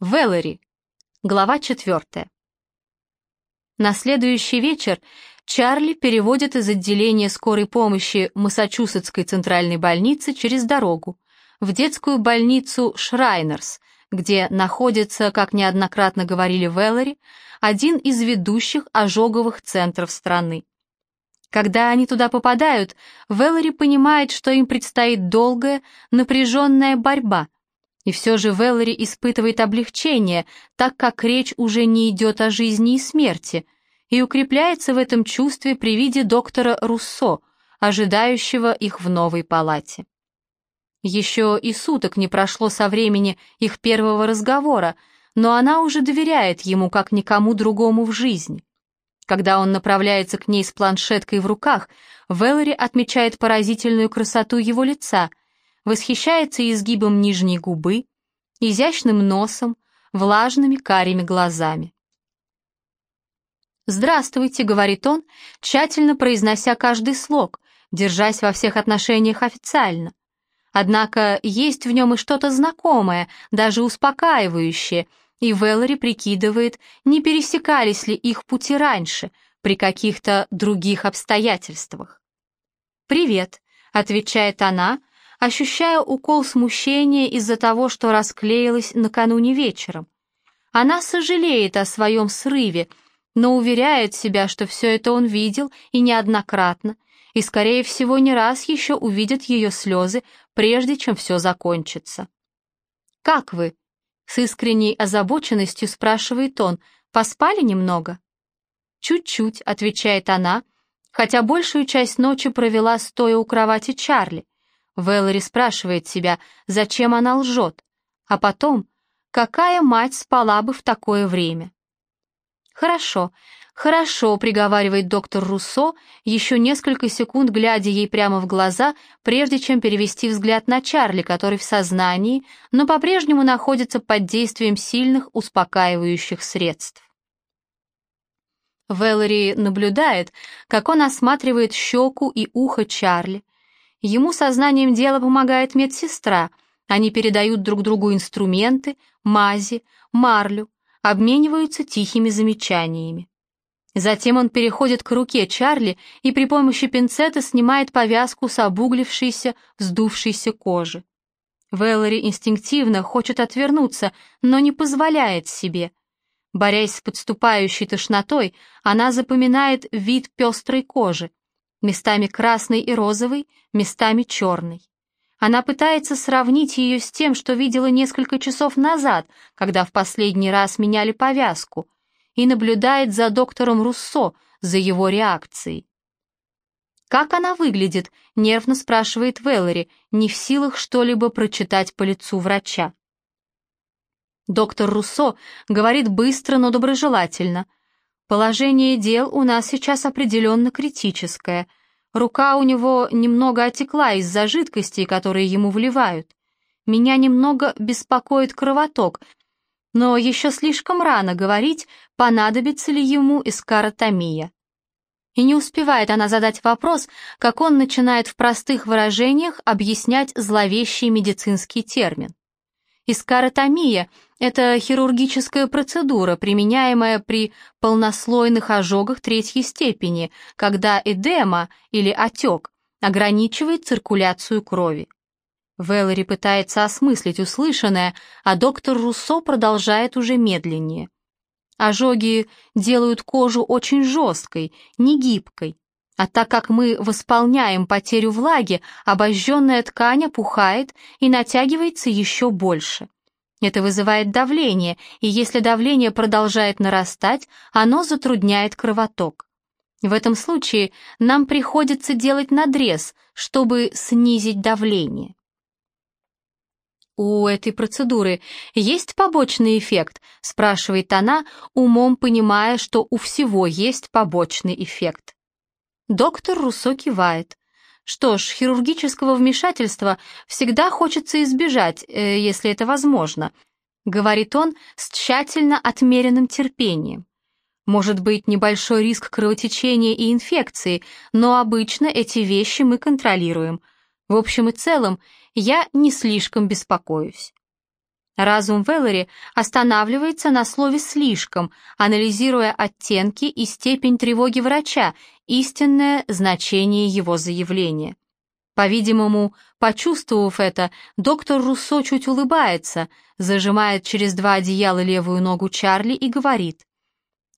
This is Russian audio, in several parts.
Веллери. Глава четвертая. На следующий вечер Чарли переводит из отделения скорой помощи Массачусетской центральной больницы через дорогу в детскую больницу Шрайнерс, где находится, как неоднократно говорили Веллери, один из ведущих ожоговых центров страны. Когда они туда попадают, Веллери понимает, что им предстоит долгая, напряженная борьба – и все же Веллери испытывает облегчение, так как речь уже не идет о жизни и смерти, и укрепляется в этом чувстве при виде доктора Руссо, ожидающего их в новой палате. Еще и суток не прошло со времени их первого разговора, но она уже доверяет ему как никому другому в жизни. Когда он направляется к ней с планшеткой в руках, Веллери отмечает поразительную красоту его лица — восхищается изгибом нижней губы, изящным носом, влажными карими глазами. «Здравствуйте», — говорит он, тщательно произнося каждый слог, держась во всех отношениях официально. Однако есть в нем и что-то знакомое, даже успокаивающее, и Веллори прикидывает, не пересекались ли их пути раньше, при каких-то других обстоятельствах. «Привет», — отвечает она, ощущая укол смущения из-за того, что расклеилась накануне вечером. Она сожалеет о своем срыве, но уверяет себя, что все это он видел и неоднократно, и, скорее всего, не раз еще увидит ее слезы, прежде чем все закончится. «Как вы?» — с искренней озабоченностью спрашивает он. «Поспали немного?» «Чуть-чуть», — отвечает она, хотя большую часть ночи провела стоя у кровати Чарли. Вэллори спрашивает себя, зачем она лжет, а потом, какая мать спала бы в такое время? «Хорошо, хорошо», — приговаривает доктор Руссо, еще несколько секунд глядя ей прямо в глаза, прежде чем перевести взгляд на Чарли, который в сознании, но по-прежнему находится под действием сильных успокаивающих средств. Вэллори наблюдает, как он осматривает щеку и ухо Чарли, Ему сознанием дела помогает медсестра. Они передают друг другу инструменты, мази, марлю, обмениваются тихими замечаниями. Затем он переходит к руке Чарли и при помощи пинцета снимает повязку с обуглившейся, вздувшейся кожи. Вэллори инстинктивно хочет отвернуться, но не позволяет себе. Борясь с подступающей тошнотой, она запоминает вид пестрой кожи, местами красный и розовый, местами черный. Она пытается сравнить ее с тем, что видела несколько часов назад, когда в последний раз меняли повязку, и наблюдает за доктором Руссо, за его реакцией. «Как она выглядит?» — нервно спрашивает Веллери, не в силах что-либо прочитать по лицу врача. Доктор Руссо говорит быстро, но доброжелательно — Положение дел у нас сейчас определенно критическое. Рука у него немного отекла из-за жидкостей, которые ему вливают. Меня немного беспокоит кровоток, но еще слишком рано говорить, понадобится ли ему эскаротомия. И не успевает она задать вопрос, как он начинает в простых выражениях объяснять зловещий медицинский термин. Искаротомия – это хирургическая процедура, применяемая при полнослойных ожогах третьей степени, когда эдема или отек ограничивает циркуляцию крови. Веллери пытается осмыслить услышанное, а доктор Руссо продолжает уже медленнее. Ожоги делают кожу очень жесткой, негибкой, а так как мы восполняем потерю влаги, обожженная ткань опухает и натягивается еще больше. Это вызывает давление, и если давление продолжает нарастать, оно затрудняет кровоток. В этом случае нам приходится делать надрез, чтобы снизить давление. «У этой процедуры есть побочный эффект?» — спрашивает она, умом понимая, что у всего есть побочный эффект. Доктор Руссо кивает. Что ж, хирургического вмешательства всегда хочется избежать, э, если это возможно, говорит он с тщательно отмеренным терпением. Может быть небольшой риск кровотечения и инфекции, но обычно эти вещи мы контролируем. В общем и целом, я не слишком беспокоюсь. Разум Веллери останавливается на слове «слишком», анализируя оттенки и степень тревоги врача, истинное значение его заявления. По-видимому, почувствовав это, доктор Руссо чуть улыбается, зажимает через два одеяла левую ногу Чарли и говорит,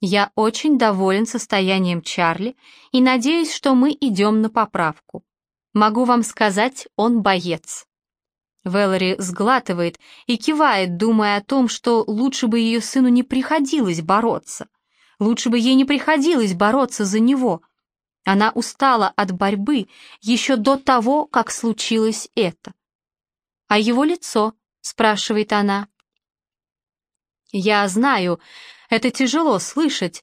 «Я очень доволен состоянием Чарли и надеюсь, что мы идем на поправку. Могу вам сказать, он боец». Вэллори сглатывает и кивает, думая о том, что лучше бы ее сыну не приходилось бороться. Лучше бы ей не приходилось бороться за него. Она устала от борьбы еще до того, как случилось это. «А его лицо?» — спрашивает она. «Я знаю, это тяжело слышать,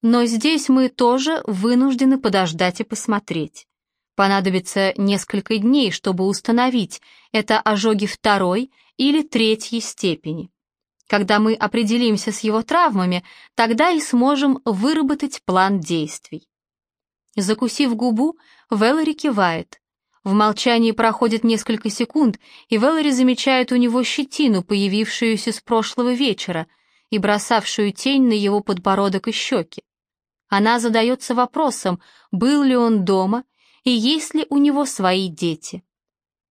но здесь мы тоже вынуждены подождать и посмотреть. Понадобится несколько дней, чтобы установить, это ожоги второй или третьей степени. Когда мы определимся с его травмами, тогда и сможем выработать план действий. Закусив губу, Веллори кивает. В молчании проходит несколько секунд, и Веллори замечает у него щетину, появившуюся с прошлого вечера, и бросавшую тень на его подбородок и щеки. Она задается вопросом, был ли он дома и есть ли у него свои дети.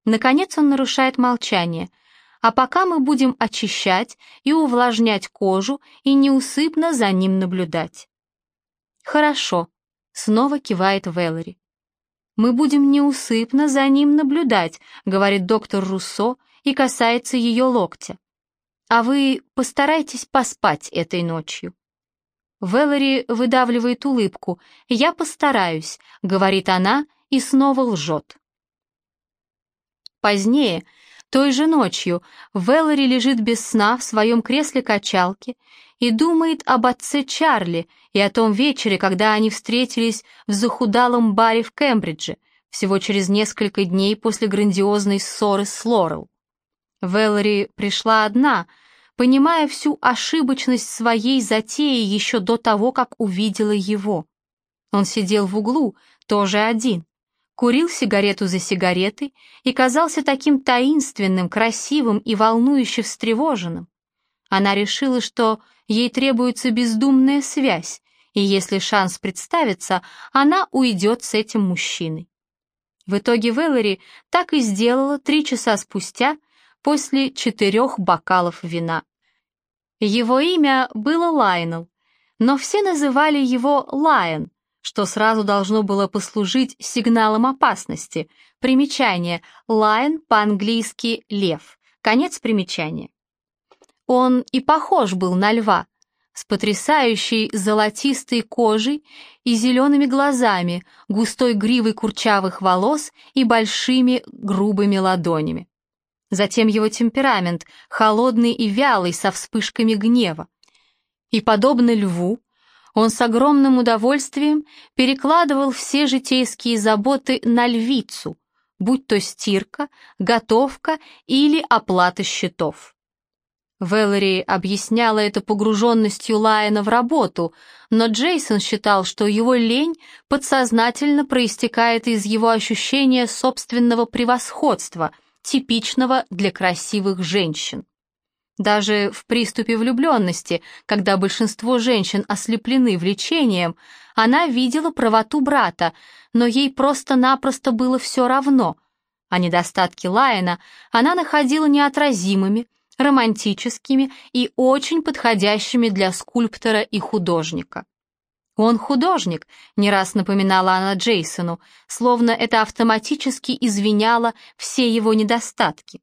Наконец он нарушает молчание, а пока мы будем очищать и увлажнять кожу и неусыпно за ним наблюдать. «Хорошо», — снова кивает Вэллори. «Мы будем неусыпно за ним наблюдать», — говорит доктор Руссо и касается ее локтя. «А вы постарайтесь поспать этой ночью». Вэллори выдавливает улыбку. «Я постараюсь», — говорит она и снова лжет. Позднее, той же ночью, Вэллори лежит без сна в своем кресле качалки и думает об отце Чарли и о том вечере, когда они встретились в захудалом баре в Кембридже, всего через несколько дней после грандиозной ссоры с Лорел. Вэллори пришла одна, понимая всю ошибочность своей затеи еще до того, как увидела его. Он сидел в углу, тоже один курил сигарету за сигаретой и казался таким таинственным, красивым и волнующе встревоженным. Она решила, что ей требуется бездумная связь, и если шанс представится, она уйдет с этим мужчиной. В итоге Вэллори так и сделала три часа спустя после четырех бокалов вина. Его имя было Лайнел, но все называли его Лайон, что сразу должно было послужить сигналом опасности. Примечание. Lion по-английски «лев». Конец примечания. Он и похож был на льва, с потрясающей золотистой кожей и зелеными глазами, густой гривой курчавых волос и большими грубыми ладонями. Затем его темперамент, холодный и вялый, со вспышками гнева. И, подобно льву, он с огромным удовольствием перекладывал все житейские заботы на львицу, будь то стирка, готовка или оплата счетов. Вэллори объясняла это погруженностью Лайена в работу, но Джейсон считал, что его лень подсознательно проистекает из его ощущения собственного превосходства, типичного для красивых женщин. Даже в приступе влюбленности, когда большинство женщин ослеплены влечением, она видела правоту брата, но ей просто-напросто было все равно, а недостатки Лайена она находила неотразимыми, романтическими и очень подходящими для скульптора и художника. «Он художник», — не раз напоминала она Джейсону, словно это автоматически извиняло все его недостатки.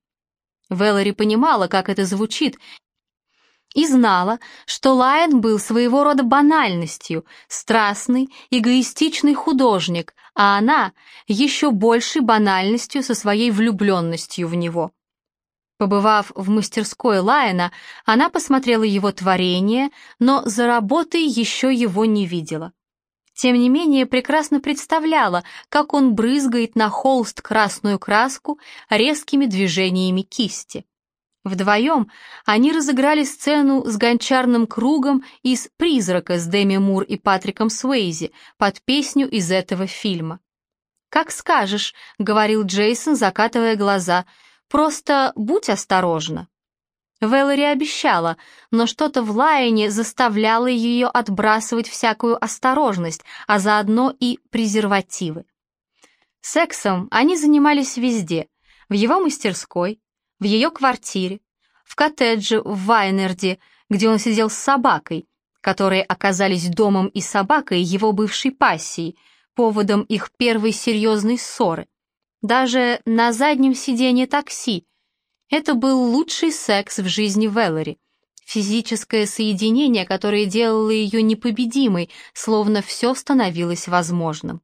Вэллори понимала, как это звучит, и знала, что Лайон был своего рода банальностью, страстный, эгоистичный художник, а она еще большей банальностью со своей влюбленностью в него. Побывав в мастерской Лайона, она посмотрела его творение, но за работой еще его не видела тем не менее прекрасно представляла, как он брызгает на холст красную краску резкими движениями кисти. Вдвоем они разыграли сцену с гончарным кругом из «Призрака» с Дэми Мур и Патриком Суэйзи под песню из этого фильма. «Как скажешь», — говорил Джейсон, закатывая глаза, — «просто будь осторожна». Вэллори обещала, но что-то в Лайоне заставляло ее отбрасывать всякую осторожность, а заодно и презервативы. Сексом они занимались везде, в его мастерской, в ее квартире, в коттедже в Вайнерде, где он сидел с собакой, которые оказались домом и собакой его бывшей пассии, поводом их первой серьезной ссоры. Даже на заднем сиденье такси. Это был лучший секс в жизни Веллори. Физическое соединение, которое делало ее непобедимой, словно все становилось возможным.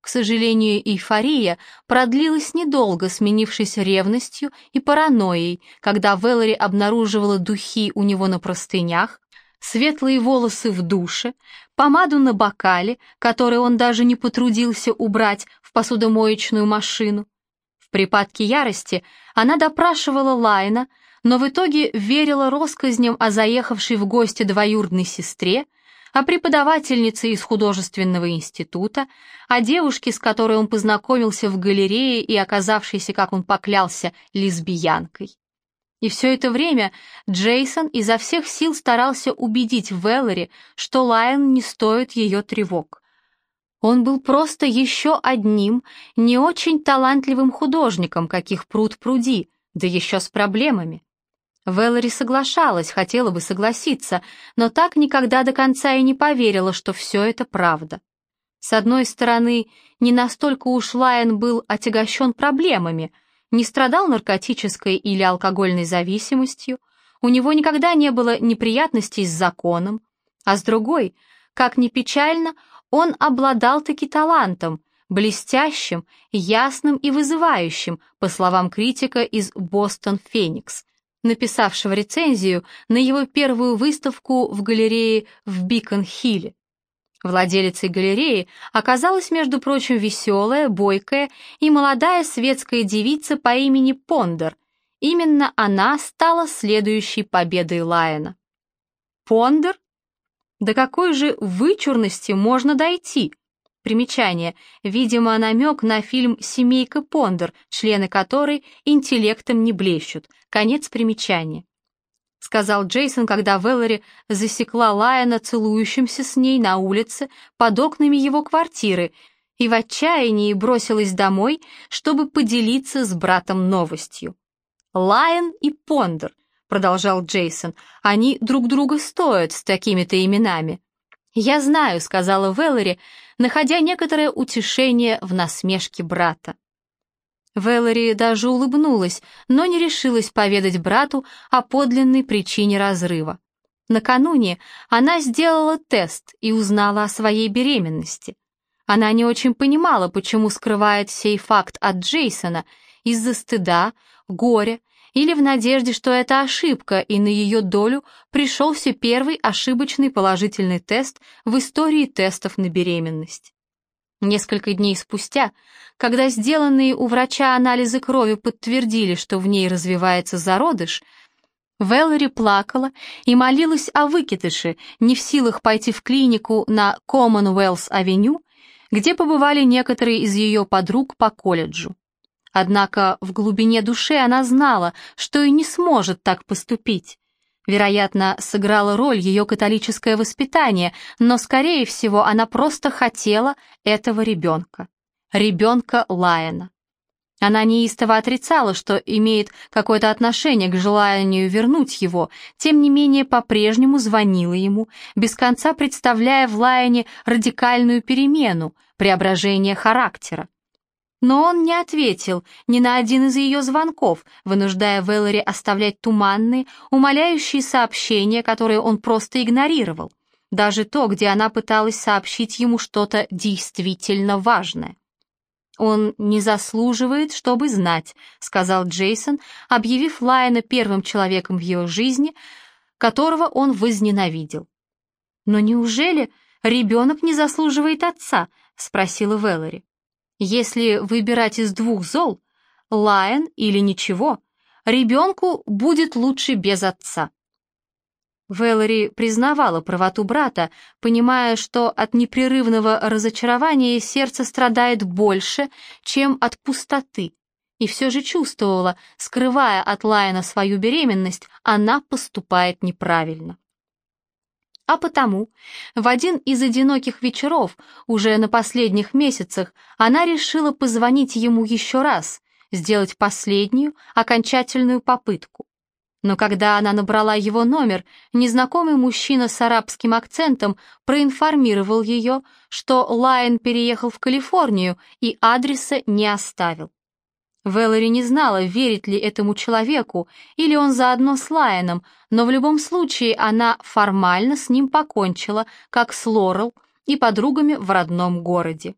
К сожалению, эйфория продлилась недолго, сменившись ревностью и паранойей, когда Веллори обнаруживала духи у него на простынях, светлые волосы в душе, помаду на бокале, который он даже не потрудился убрать в посудомоечную машину. В припадке ярости она допрашивала Лайна, но в итоге верила россказням о заехавшей в гости двоюродной сестре, о преподавательнице из художественного института, о девушке, с которой он познакомился в галерее и оказавшейся, как он поклялся, лесбиянкой. И все это время Джейсон изо всех сил старался убедить Веллори, что Лайон не стоит ее тревог. Он был просто еще одним, не очень талантливым художником, каких пруд пруди, да еще с проблемами. Веллори соглашалась, хотела бы согласиться, но так никогда до конца и не поверила, что все это правда. С одной стороны, не настолько уж Лайон был отягощен проблемами, не страдал наркотической или алкогольной зависимостью, у него никогда не было неприятностей с законом, а с другой, как ни печально, он обладал таки талантом, блестящим, ясным и вызывающим, по словам критика из «Бостон Феникс», написавшего рецензию на его первую выставку в галерее в Бикон-Хилле. Владелицей галереи оказалась, между прочим, веселая, бойкая и молодая светская девица по имени Пондер. Именно она стала следующей победой Лайена. Пондер? До какой же вычурности можно дойти? Примечание. Видимо, намек на фильм «Семейка Пондер», члены которой интеллектом не блещут. Конец примечания. Сказал Джейсон, когда Веллори засекла Лайона целующимся с ней на улице под окнами его квартиры и в отчаянии бросилась домой, чтобы поделиться с братом новостью. «Лайон и Пондер», — продолжал Джейсон, — «они друг друга стоят с такими-то именами». «Я знаю», — сказала Веллори, находя некоторое утешение в насмешке брата. Веллори даже улыбнулась, но не решилась поведать брату о подлинной причине разрыва. Накануне она сделала тест и узнала о своей беременности. Она не очень понимала, почему скрывает сей факт от Джейсона из-за стыда, горя или в надежде, что это ошибка, и на ее долю пришелся первый ошибочный положительный тест в истории тестов на беременность. Несколько дней спустя, когда сделанные у врача анализы крови подтвердили, что в ней развивается зародыш, Веллори плакала и молилась о выкидыше, не в силах пойти в клинику на Commonwealth-авеню, где побывали некоторые из ее подруг по колледжу. Однако в глубине души она знала, что и не сможет так поступить. Вероятно, сыграло роль ее католическое воспитание, но, скорее всего, она просто хотела этого ребенка. Ребенка Лайена. Она неистово отрицала, что имеет какое-то отношение к желанию вернуть его, тем не менее по-прежнему звонила ему, без конца представляя в Лайене радикальную перемену, преображение характера. Но он не ответил ни на один из ее звонков, вынуждая Веллори оставлять туманные, умоляющие сообщения, которые он просто игнорировал. Даже то, где она пыталась сообщить ему что-то действительно важное. «Он не заслуживает, чтобы знать», — сказал Джейсон, объявив Лайена первым человеком в ее жизни, которого он возненавидел. «Но неужели ребенок не заслуживает отца?» — спросила Веллори. Если выбирать из двух зол, лайн или ничего, ребенку будет лучше без отца. Вэллори признавала правоту брата, понимая, что от непрерывного разочарования сердце страдает больше, чем от пустоты, и все же чувствовала, скрывая от Лайена свою беременность, она поступает неправильно. А потому в один из одиноких вечеров, уже на последних месяцах, она решила позвонить ему еще раз, сделать последнюю, окончательную попытку. Но когда она набрала его номер, незнакомый мужчина с арабским акцентом проинформировал ее, что Лайон переехал в Калифорнию и адреса не оставил. Вэллори не знала, верит ли этому человеку, или он заодно с Лайоном, но в любом случае она формально с ним покончила, как с Лорел и подругами в родном городе.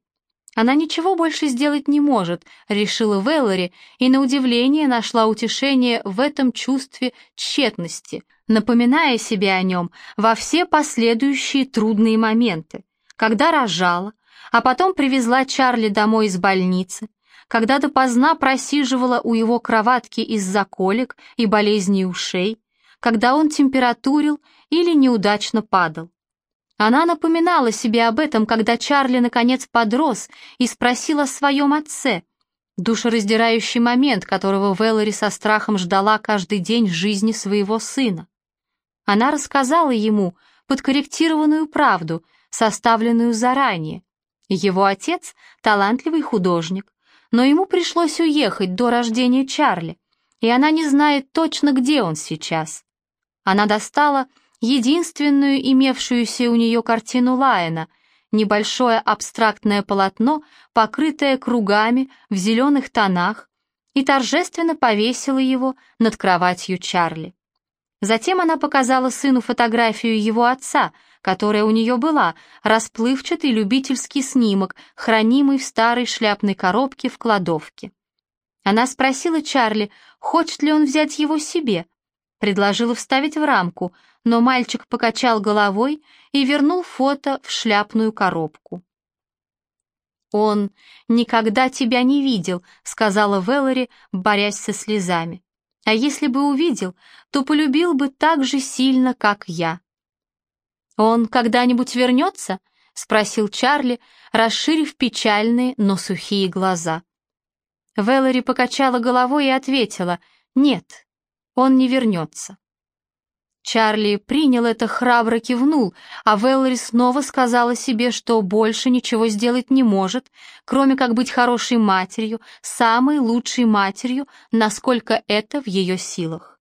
Она ничего больше сделать не может, решила Вэллори, и на удивление нашла утешение в этом чувстве тщетности, напоминая себе о нем во все последующие трудные моменты, когда рожала, а потом привезла Чарли домой из больницы, когда допоздна просиживала у его кроватки из-за колик и болезней ушей, когда он температурил или неудачно падал. Она напоминала себе об этом, когда Чарли наконец подрос и спросил о своем отце. Душераздирающий момент, которого Вэллори со страхом ждала каждый день жизни своего сына. Она рассказала ему подкорректированную правду, составленную заранее. Его отец — талантливый художник, но ему пришлось уехать до рождения Чарли, и она не знает точно, где он сейчас. Она достала единственную имевшуюся у нее картину Лайена, небольшое абстрактное полотно, покрытое кругами в зеленых тонах, и торжественно повесила его над кроватью Чарли. Затем она показала сыну фотографию его отца, которая у нее была, расплывчатый любительский снимок, хранимый в старой шляпной коробке в кладовке. Она спросила Чарли, хочет ли он взять его себе, предложила вставить в рамку, но мальчик покачал головой и вернул фото в шляпную коробку. «Он никогда тебя не видел», — сказала Веллори, борясь со слезами. «А если бы увидел, то полюбил бы так же сильно, как я». «Он когда-нибудь вернется?» — спросил Чарли, расширив печальные, но сухие глаза. Веллори покачала головой и ответила, «Нет, он не вернется». Чарли принял это, храбро кивнул, а Веллори снова сказала себе, что больше ничего сделать не может, кроме как быть хорошей матерью, самой лучшей матерью, насколько это в ее силах.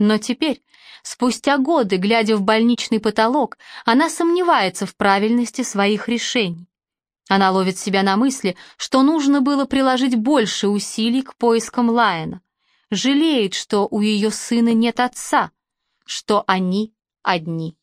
Но теперь, спустя годы, глядя в больничный потолок, она сомневается в правильности своих решений. Она ловит себя на мысли, что нужно было приложить больше усилий к поискам Лайена. Жалеет, что у ее сына нет отца — что они одни.